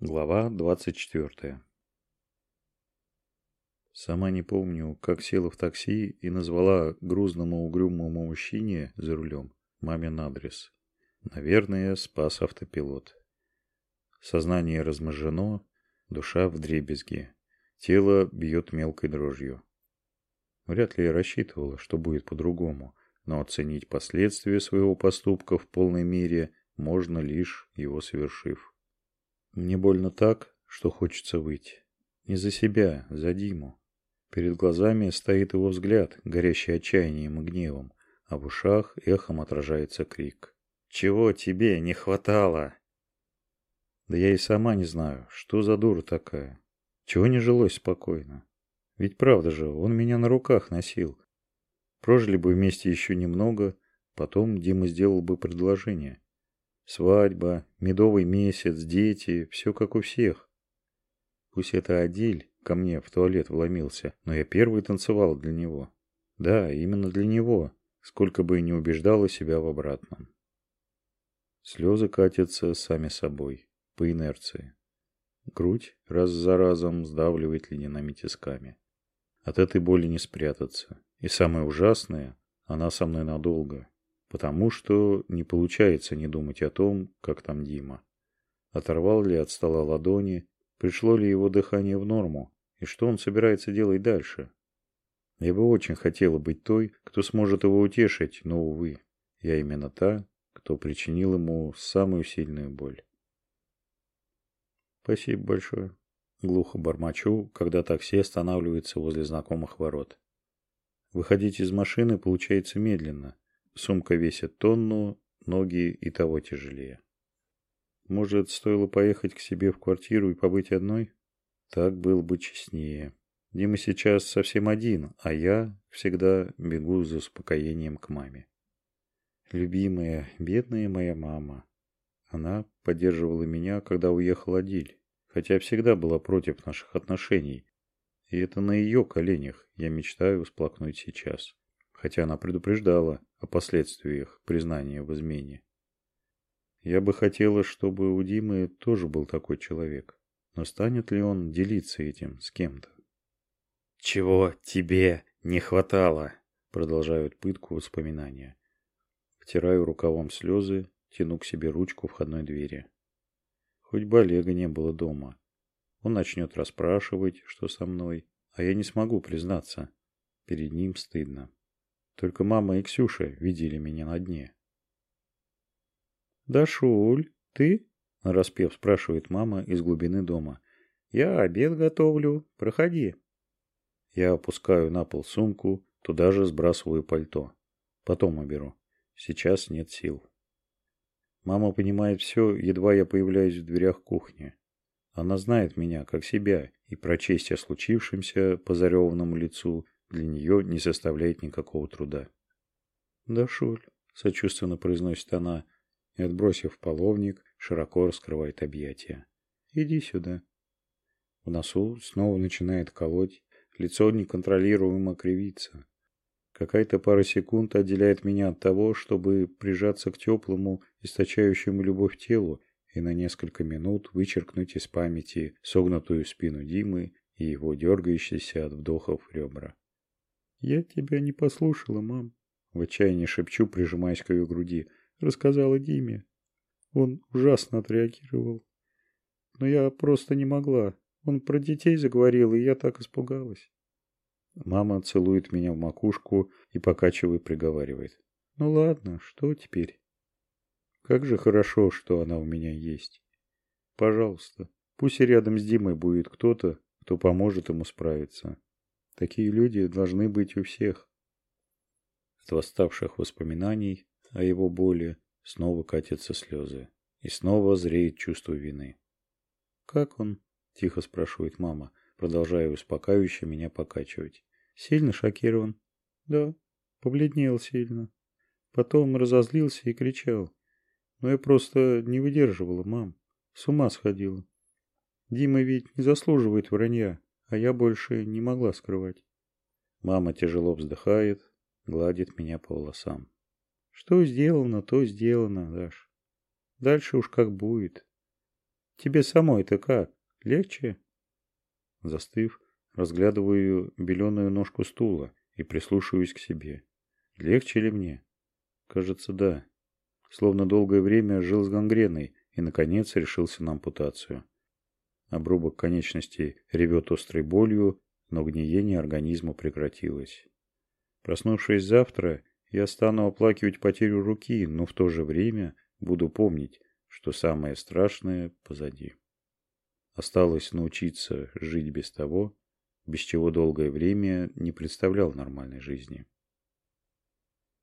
Глава 24. Сама не помню, как села в такси и назвала грузному угрюмому мужчине за рулем мамин адрес. Наверное, спас автопилот. Сознание разможжено, душа в дребезге. Тело бьет мелкой дрожью. Вряд ли я рассчитывала, что будет по-другому, но оценить последствия своего поступка в полной мере можно лишь его совершив. Мне больно так, что хочется выйти. Не за себя, за Диму. Перед глазами стоит его взгляд, горящий отчаянием и гневом, а в ушах эхом отражается крик. «Чего тебе не хватало?» Да я и сама не знаю, что за дура такая. Чего не жилось спокойно. Ведь правда же, он меня на руках носил. Прожили бы вместе еще немного, потом Дима сделал бы предложение. Свадьба, медовый месяц, дети, все как у всех. Пусть это Адиль ко мне в туалет вломился, но я первый танцевал для него. Да, именно для него, сколько бы и не убеждала себя в обратном. Слезы катятся сами собой, по инерции. Грудь раз за разом сдавливает ледяными тисками. От этой боли не спрятаться. И самое ужасное, она со мной надолго. Потому что не получается не думать о том, как там Дима. Оторвал ли от стола ладони, пришло ли его дыхание в норму, и что он собирается делать дальше. Я бы очень хотела быть той, кто сможет его утешить, но, увы, я именно та, кто причинил ему самую сильную боль. Спасибо большое. Глухо бормочу, когда такси останавливается возле знакомых ворот. Выходить из машины получается медленно, Сумка весит тонну, ноги и того тяжелее. Может, стоило поехать к себе в квартиру и побыть одной? Так было бы честнее. Дима сейчас совсем один, а я всегда бегу за успокоением к маме. Любимая, бедная моя мама. Она поддерживала меня, когда уехал Адиль, хотя всегда была против наших отношений. И это на ее коленях я мечтаю всплакнуть сейчас хотя она предупреждала о последствиях признания в измене. Я бы хотела, чтобы у Димы тоже был такой человек, но станет ли он делиться этим с кем-то? «Чего тебе не хватало?» Продолжают пытку воспоминания. Втираю рукавом слезы, тяну к себе ручку входной двери. Хоть бы Олега не было дома. Он начнет расспрашивать, что со мной, а я не смогу признаться. Перед ним стыдно. Только мама и Ксюша видели меня на дне. «Да, Шуль, ты?» – нараспев спрашивает мама из глубины дома. «Я обед готовлю. Проходи». Я опускаю на пол сумку, туда же сбрасываю пальто. Потом уберу. Сейчас нет сил. Мама понимает все, едва я появляюсь в дверях кухни. Она знает меня как себя, и прочесть о случившемся по зареванному лицу для нее не составляет никакого труда. «Да, Шуль», — сочувственно произносит она, и, отбросив половник, широко раскрывает объятия. «Иди сюда». В носу снова начинает колоть, лицо неконтролируемо кривится. Какая-то пара секунд отделяет меня от того, чтобы прижаться к теплому, источающему любовь телу, и на несколько минут вычеркнуть из памяти согнутую спину Димы и его дергающиеся от вдохов ребра. «Я тебя не послушала, мам», — в отчаянии шепчу, прижимаясь к ее груди. Рассказала Диме. Он ужасно отреагировал. Но я просто не могла. Он про детей заговорил, и я так испугалась. Мама целует меня в макушку и, покачивая, приговаривает. Ну ладно, что теперь? Как же хорошо, что она у меня есть. Пожалуйста, пусть рядом с Димой будет кто-то, кто поможет ему справиться. Такие люди должны быть у всех. От восставших воспоминаний о его боли снова катятся слезы. И снова зреет чувство вины. «Как он?» – тихо спрашивает мама, продолжая успокаивающе меня покачивать. «Сильно шокирован?» «Да, побледнел сильно. Потом разозлился и кричал. Но я просто не выдерживала, мам. С ума сходила. Дима ведь не заслуживает вранья а я больше не могла скрывать. Мама тяжело вздыхает, гладит меня по волосам. Что сделано, то сделано, Даш. Дальше уж как будет. Тебе самой-то как? Легче? Застыв, разглядываю беленую ножку стула и прислушиваюсь к себе. Легче ли мне? Кажется, да. Словно долгое время жил с гангреной и, наконец, решился на ампутацию. Обрубок конечности ревет острой болью, но гниение организма прекратилось. Проснувшись завтра, я стану оплакивать потерю руки, но в то же время буду помнить, что самое страшное позади. Осталось научиться жить без того, без чего долгое время не представлял нормальной жизни.